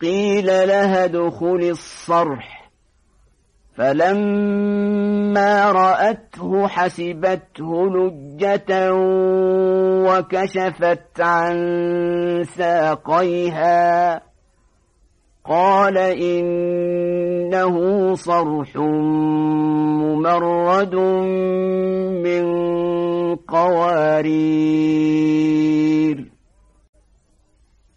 قيل لها ادخل الصرح. فلما رأته حسبته لجة وكشفت عن ساقيها. قال إنه صرح ممرد من قوارير.